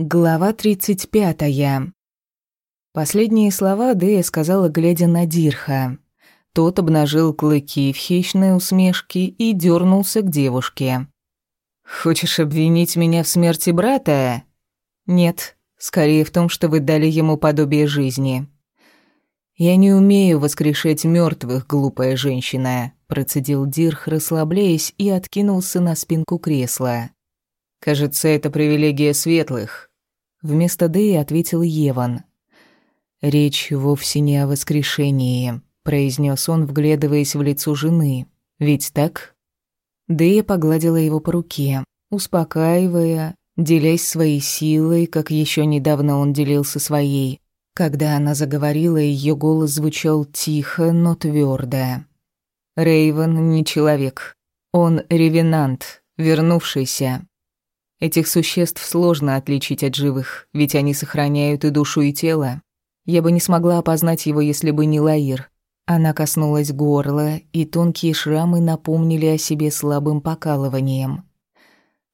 Глава 35. Последние слова Дэя сказала, глядя на Дирха. Тот обнажил клыки в хищной усмешке и дернулся к девушке. «Хочешь обвинить меня в смерти брата?» «Нет, скорее в том, что вы дали ему подобие жизни». «Я не умею воскрешать мертвых, глупая женщина», процедил Дирх, расслабляясь, и откинулся на спинку кресла. «Кажется, это привилегия светлых. Вместо Дэи ответил Еван. «Речь вовсе не о воскрешении», — произнес он, вглядываясь в лицо жены. «Ведь так?» Дэя погладила его по руке, успокаивая, делясь своей силой, как еще недавно он делился своей. Когда она заговорила, ее голос звучал тихо, но твердо. Рейвен не человек. Он ревенант, вернувшийся, Этих существ сложно отличить от живых, ведь они сохраняют и душу, и тело. Я бы не смогла опознать его, если бы не Лаир. Она коснулась горла, и тонкие шрамы напомнили о себе слабым покалыванием.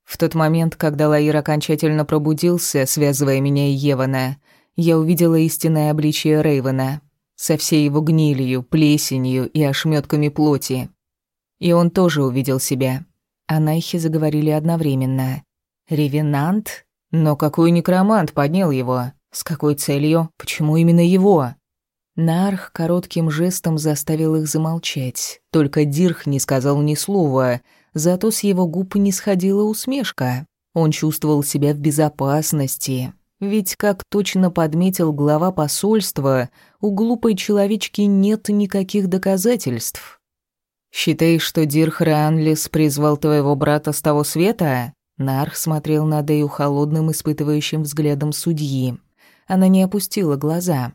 В тот момент, когда Лаир окончательно пробудился, связывая меня и Евана, я увидела истинное обличие Рейвена со всей его гнилью, плесенью и ошметками плоти. И он тоже увидел себя. А Найхи заговорили одновременно. Ревенант? Но какой некромант поднял его? С какой целью? Почему именно его? Нарх коротким жестом заставил их замолчать. Только Дирх не сказал ни слова, зато с его губ не сходила усмешка. Он чувствовал себя в безопасности. Ведь, как точно подметил глава посольства, у глупой человечки нет никаких доказательств. «Считаешь, что Дирх Ранлис призвал твоего брата с того света?» Нарх смотрел на Дэю холодным, испытывающим взглядом судьи. Она не опустила глаза.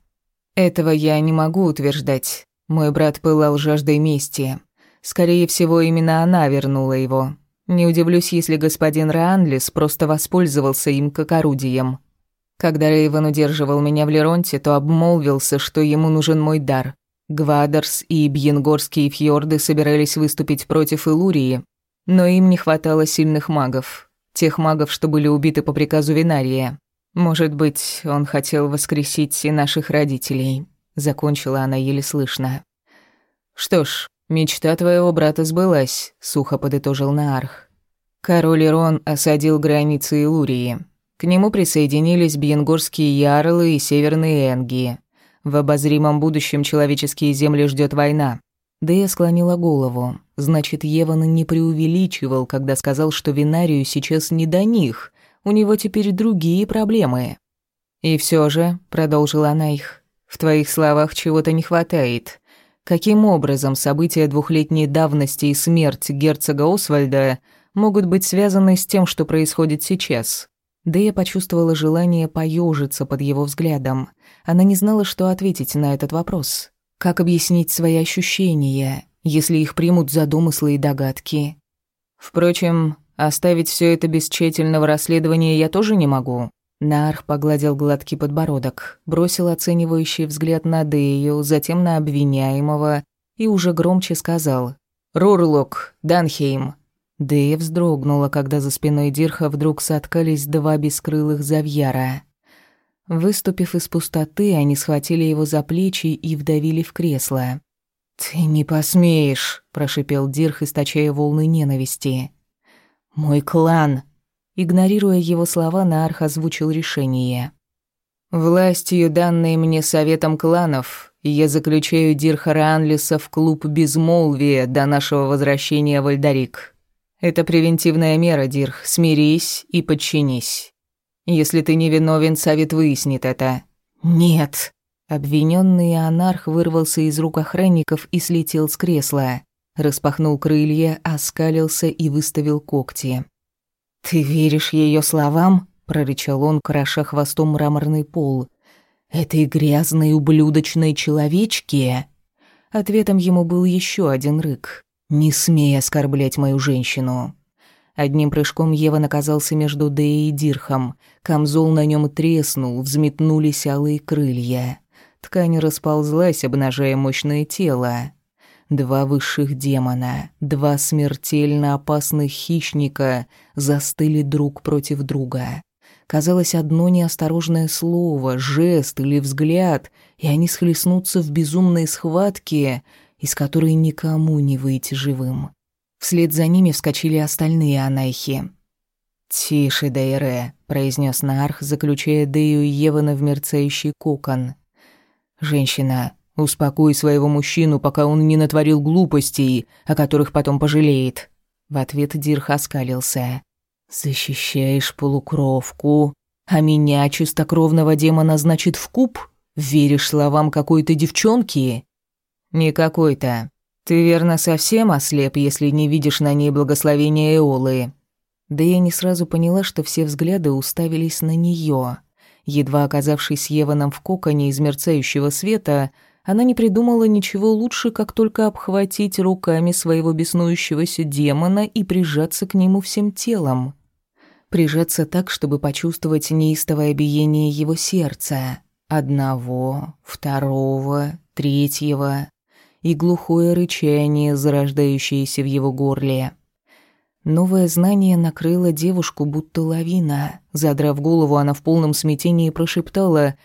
«Этого я не могу утверждать. Мой брат пылал жаждой мести. Скорее всего, именно она вернула его. Не удивлюсь, если господин Раанлис просто воспользовался им как орудием. Когда Рейвен удерживал меня в Леронте, то обмолвился, что ему нужен мой дар. Гвадерс и Бьенгорские фьорды собирались выступить против Илурии, но им не хватало сильных магов. Тех магов, что были убиты по приказу Винария. Может быть, он хотел воскресить и наших родителей. Закончила она еле слышно. Что ж, мечта твоего брата сбылась, сухо подытожил Наарх. Король Ирон осадил границы Илурии. К нему присоединились бьенгорские ярлы и северные энги. В обозримом будущем человеческие земли ждет война. Да я склонила голову. Значит, Еван не преувеличивал, когда сказал, что Винарию сейчас не до них. У него теперь другие проблемы. «И все же», — продолжила она их, — «в твоих словах чего-то не хватает. Каким образом события двухлетней давности и смерть герцога Освальда могут быть связаны с тем, что происходит сейчас?» Да я почувствовала желание поежиться под его взглядом. Она не знала, что ответить на этот вопрос. Как объяснить свои ощущения, если их примут за домыслы и догадки? Впрочем, оставить все это без тщательного расследования я тоже не могу. Нарх погладил гладкий подбородок, бросил оценивающий взгляд на Дею, затем на обвиняемого и уже громче сказал «Рурлок, Данхейм». Дея вздрогнула, когда за спиной Дирха вдруг соткались два бескрылых завьяра. Выступив из пустоты, они схватили его за плечи и вдавили в кресло. «Ты не посмеешь», — прошипел Дирх, источая волны ненависти. «Мой клан!» Игнорируя его слова, Наарх озвучил решение. «Властью, данной мне советом кланов, я заключаю Дирха Ранлиса в клуб безмолвия до нашего возвращения в Альдарик. Это превентивная мера, Дирх, смирись и подчинись. Если ты не виновен, совет выяснит это». «Нет». Обвиненный анарх вырвался из рук охранников и слетел с кресла. Распахнул крылья, оскалился и выставил когти. «Ты веришь ее словам?» — прорычал он, кроша хвостом мраморный пол. «Этой грязной ублюдочной человечке?» Ответом ему был еще один рык. «Не смей оскорблять мою женщину». Одним прыжком Ева оказался между Деей и Дирхом. Камзол на нем треснул, взметнулись алые крылья. Ткань расползлась, обнажая мощное тело. Два высших демона, два смертельно опасных хищника застыли друг против друга. Казалось, одно неосторожное слово, жест или взгляд, и они схлестнутся в безумной схватке, из которой никому не выйти живым. Вслед за ними вскочили остальные анайхи. «Тише, Дейре», — произнес Наарх, заключая Дею и Евана в мерцающий кокон. «Женщина, успокой своего мужчину, пока он не натворил глупостей, о которых потом пожалеет». В ответ Дирх оскалился. «Защищаешь полукровку, а меня, чистокровного демона, значит, в куб? Веришь словам какой-то девчонки?» «Не какой-то. Ты, верно, совсем ослеп, если не видишь на ней благословения Эолы». Да я не сразу поняла, что все взгляды уставились на неё. Едва оказавшись Еваном в коконе из мерцающего света, она не придумала ничего лучше, как только обхватить руками своего беснующегося демона и прижаться к нему всем телом. Прижаться так, чтобы почувствовать неистовое биение его сердца. Одного, второго, третьего и глухое рычание, зарождающееся в его горле. Новое знание накрыло девушку, будто лавина. Задрав голову, она в полном смятении прошептала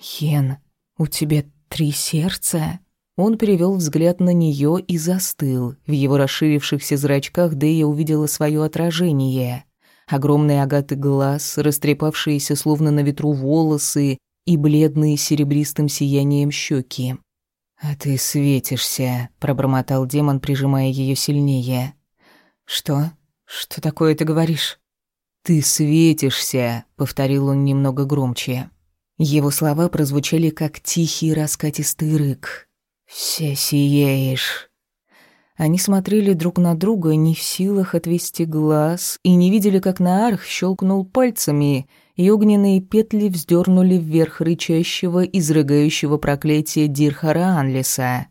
«Хен, у тебя три сердца?» Он перевел взгляд на нее и застыл. В его расширившихся зрачках Дэя увидела свое отражение. Огромные агаты глаз, растрепавшиеся словно на ветру волосы и бледные серебристым сиянием щеки. «А ты светишься», — пробормотал демон, прижимая ее сильнее. «Что? Что такое ты говоришь?» «Ты светишься», — повторил он немного громче. Его слова прозвучали как тихий раскатистый рык. «Все сияешь». Они смотрели друг на друга, не в силах отвести глаз, и не видели, как Наарх щелкнул пальцами — и огненные петли вздернули вверх рычащего, изрыгающего проклятие Дирхара Анлиса.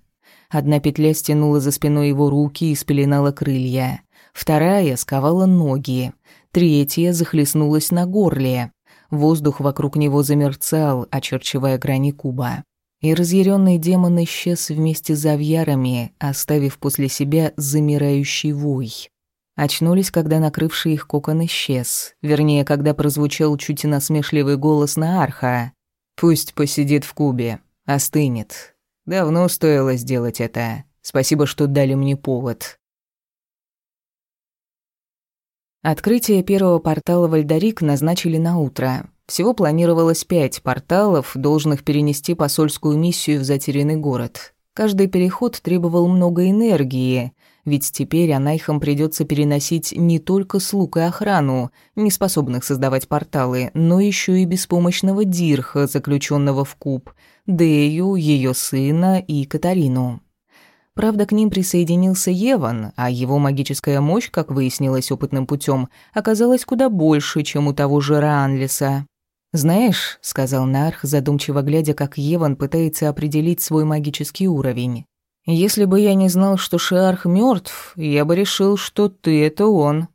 Одна петля стянула за спиной его руки и спеленала крылья. Вторая сковала ноги. Третья захлестнулась на горле. Воздух вокруг него замерцал, очерчивая грани куба. И разъяренный демон исчез вместе с завьярами, оставив после себя замирающий вой. Очнулись, когда накрывший их кокон исчез. Вернее, когда прозвучал чуть насмешливый голос на арха. «Пусть посидит в кубе. Остынет. Давно стоило сделать это. Спасибо, что дали мне повод». Открытие первого портала Вальдарик назначили на утро. Всего планировалось пять порталов, должных перенести посольскую миссию в затерянный город. Каждый переход требовал много энергии, ведь теперь Анайхам придется переносить не только слуг и охрану, не способных создавать порталы, но еще и беспомощного Дирха, заключенного в куб, Дею, ее сына и Катарину. Правда, к ним присоединился Еван, а его магическая мощь, как выяснилось опытным путем, оказалась куда больше, чем у того же Раанлиса. «Знаешь», — сказал Нарх, задумчиво глядя, как Еван пытается определить свой магический уровень, если бы я не знал, что Шиарх мертв, я бы решил, что ты — это он».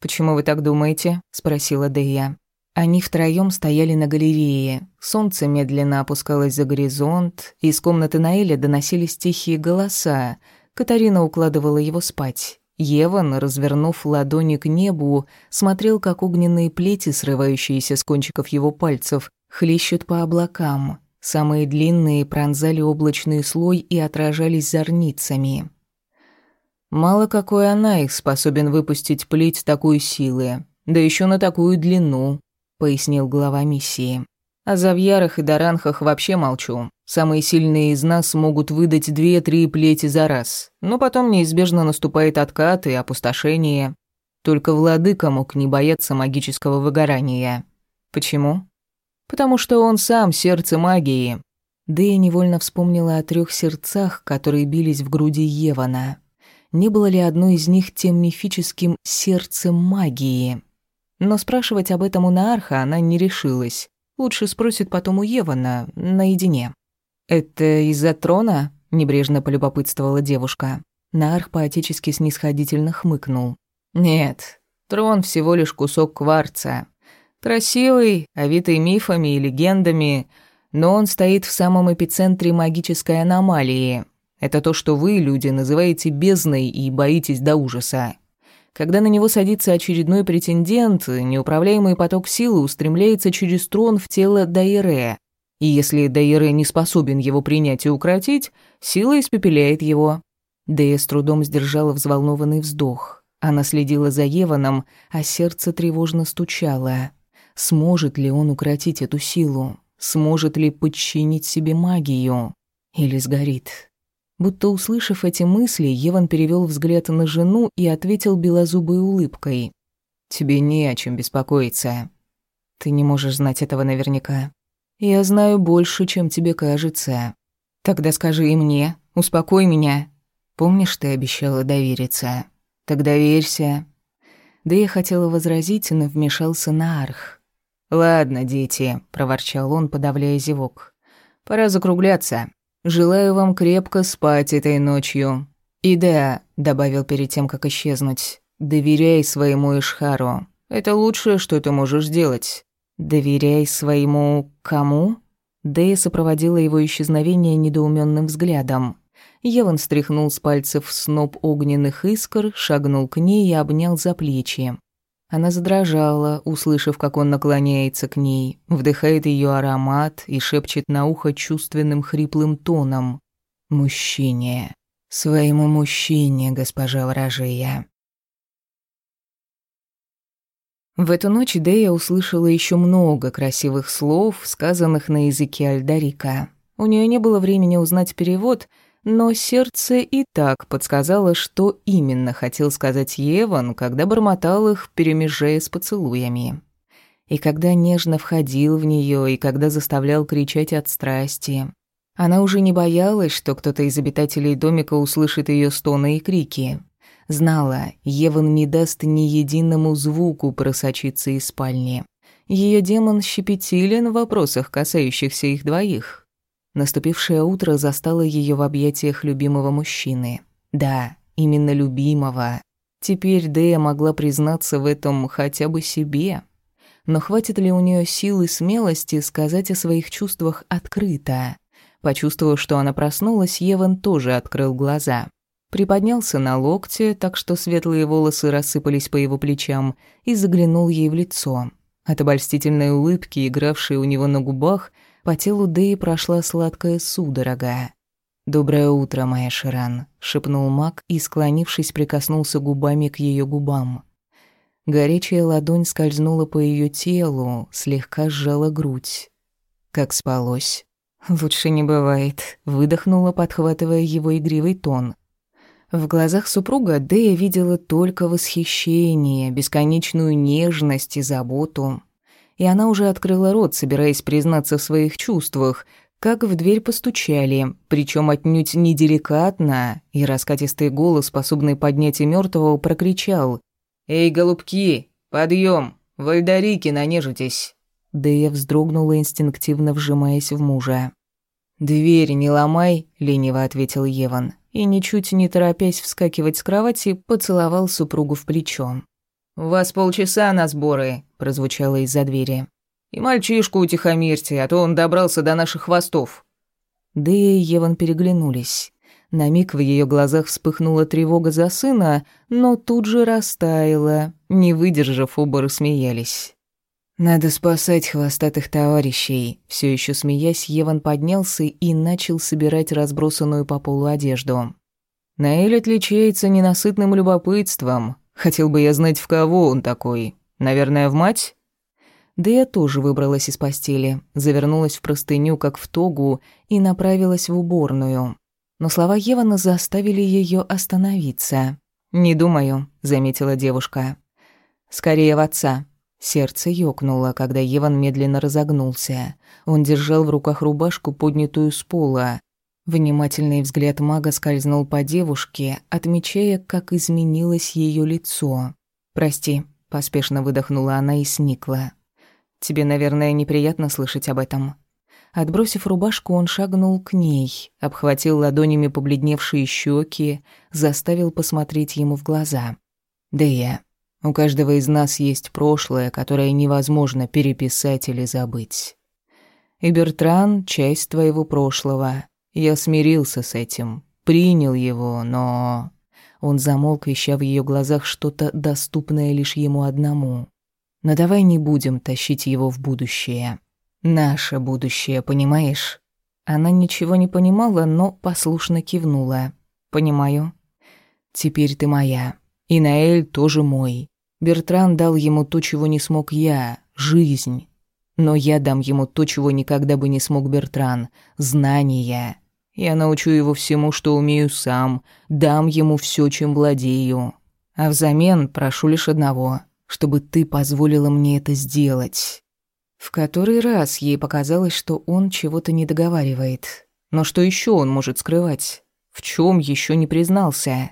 «Почему вы так думаете?» — спросила Дея. Они втроем стояли на галерее. Солнце медленно опускалось за горизонт, из комнаты Наэля доносились тихие голоса. Катарина укладывала его спать. Еван, развернув ладони к небу, смотрел, как огненные плети, срывающиеся с кончиков его пальцев, хлещут по облакам. Самые длинные пронзали облачный слой и отражались зорницами. Мало какой она их способен выпустить плеть такой силы, да еще на такую длину, пояснил глава миссии. О Завьярах и Даранхах вообще молчу. Самые сильные из нас могут выдать две-три плети за раз, но потом неизбежно наступает откат и опустошение. Только владыка мог не бояться магического выгорания. Почему? Потому что он сам сердце магии. Дэя невольно вспомнила о трех сердцах, которые бились в груди Евана. Не было ли одно из них тем мифическим сердцем магии? Но спрашивать об этом у Наарха она не решилась. Лучше спросит потом у Евана, наедине. «Это из-за трона?» — небрежно полюбопытствовала девушка. Наарх поотечески снисходительно хмыкнул. «Нет, трон всего лишь кусок кварца. Красивый, овитый мифами и легендами, но он стоит в самом эпицентре магической аномалии. Это то, что вы, люди, называете бездной и боитесь до ужаса. Когда на него садится очередной претендент, неуправляемый поток силы устремляется через трон в тело Дайре. И если Дайре не способен его принять и укротить, сила испепеляет его. Дэя с трудом сдержала взволнованный вздох. Она следила за Еваном, а сердце тревожно стучало. Сможет ли он укротить эту силу? Сможет ли подчинить себе магию? Или сгорит? Будто услышав эти мысли, Еван перевел взгляд на жену и ответил белозубой улыбкой. «Тебе не о чем беспокоиться. Ты не можешь знать этого наверняка. Я знаю больше, чем тебе кажется. Тогда скажи и мне, успокой меня. Помнишь, ты обещала довериться? Тогда доверься». Да я хотела возразить, но вмешался на арх. «Ладно, дети», — проворчал он, подавляя зевок. «Пора закругляться. Желаю вам крепко спать этой ночью. И да, добавил перед тем, как исчезнуть, доверяй своему Ишхару. Это лучшее, что ты можешь сделать. Доверяй своему кому? Дэя сопроводила его исчезновение недоуменным взглядом. Еван стряхнул с пальцев сноп огненных искр, шагнул к ней и обнял за плечи. Она задрожала, услышав, как он наклоняется к ней, вдыхает ее аромат и шепчет на ухо чувственным хриплым тоном. «Мужчине. Своему мужчине, госпожа ворожея». В эту ночь Дея услышала еще много красивых слов, сказанных на языке Альдарика. У нее не было времени узнать перевод — но сердце и так подсказало, что именно хотел сказать Еван, когда бормотал их, перемежая с поцелуями. И когда нежно входил в нее, и когда заставлял кричать от страсти. Она уже не боялась, что кто-то из обитателей домика услышит ее стоны и крики. Знала, Еван не даст ни единому звуку просочиться из спальни. Ее демон щепетилен в вопросах, касающихся их двоих. Наступившее утро застало ее в объятиях любимого мужчины. Да, именно любимого. Теперь Дэя могла признаться в этом хотя бы себе. Но хватит ли у нее сил и смелости сказать о своих чувствах открыто? Почувствовав, что она проснулась, Еван тоже открыл глаза. Приподнялся на локте, так что светлые волосы рассыпались по его плечам, и заглянул ей в лицо. От обольстительной улыбки, игравшей у него на губах, по телу Дэи прошла сладкая судорога. «Доброе утро, моя Ширан», — шепнул маг и, склонившись, прикоснулся губами к ее губам. Горячая ладонь скользнула по ее телу, слегка сжала грудь. Как спалось. «Лучше не бывает», — выдохнула, подхватывая его игривый тон. В глазах супруга Дэя видела только восхищение, бесконечную нежность и заботу и она уже открыла рот, собираясь признаться в своих чувствах, как в дверь постучали, причем отнюдь неделикатно, и раскатистый голос, способный поднять и мертвого, прокричал «Эй, голубки, подъем, вальдарики, нанежитесь!» Да я вздрогнула, инстинктивно вжимаясь в мужа. «Дверь не ломай», — лениво ответил Еван, и, ничуть не торопясь вскакивать с кровати, поцеловал супругу в плечо. «У вас полчаса на сборы», — прозвучало из-за двери. «И мальчишку утихомирьте, а то он добрался до наших хвостов». Да и Еван переглянулись. На миг в ее глазах вспыхнула тревога за сына, но тут же растаяла. Не выдержав, оба рассмеялись. «Надо спасать хвостатых товарищей». Все еще смеясь, Еван поднялся и начал собирать разбросанную по полу одежду. Наэль отличается ненасытным любопытством. Хотел бы я знать, в кого он такой. Наверное, в мать? Да я тоже выбралась из постели, завернулась в простыню, как в тогу, и направилась в уборную. Но слова Евана заставили ее остановиться. «Не думаю», — заметила девушка. «Скорее в отца». Сердце ёкнуло, когда Еван медленно разогнулся. Он держал в руках рубашку, поднятую с пола. Внимательный взгляд мага скользнул по девушке, отмечая, как изменилось ее лицо. «Прости», — поспешно выдохнула она и сникла. «Тебе, наверное, неприятно слышать об этом». Отбросив рубашку, он шагнул к ней, обхватил ладонями побледневшие щеки, заставил посмотреть ему в глаза. «Да я. У каждого из нас есть прошлое, которое невозможно переписать или забыть. И Бертран — часть твоего прошлого, я смирился с этим, принял его, но... Он замолк, ища в ее глазах что-то доступное лишь ему одному. Но давай не будем тащить его в будущее. Наше будущее, понимаешь? Она ничего не понимала, но послушно кивнула. Понимаю. Теперь ты моя. И Наэль тоже мой. Бертран дал ему то, чего не смог я жизнь. Но я дам ему то, чего никогда бы не смог Бертран знания. Я научу его всему, что умею сам, дам ему все, чем владею. А взамен прошу лишь одного, чтобы ты позволила мне это сделать. В который раз ей показалось, что он чего-то не договаривает. Но что еще он может скрывать? В чем еще не признался?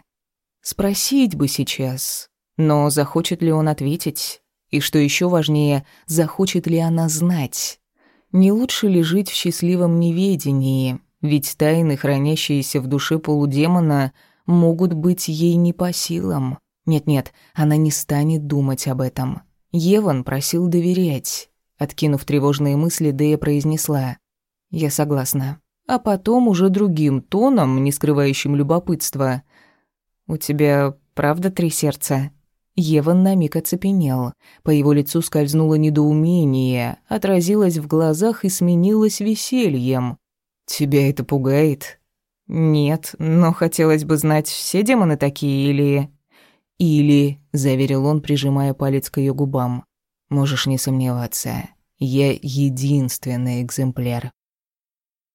Спросить бы сейчас. Но захочет ли он ответить? И что еще важнее, захочет ли она знать? Не лучше ли жить в счастливом неведении? Ведь тайны, хранящиеся в душе полудемона, могут быть ей не по силам. Нет-нет, она не станет думать об этом. Еван просил доверять. Откинув тревожные мысли, Дея произнесла. «Я согласна». А потом уже другим тоном, не скрывающим любопытства. «У тебя правда три сердца?» Еван на миг оцепенел. По его лицу скользнуло недоумение, отразилось в глазах и сменилось весельем. «Тебя это пугает?» «Нет, но хотелось бы знать, все демоны такие или...» «Или», — заверил он, прижимая палец к ее губам. «Можешь не сомневаться, я единственный экземпляр».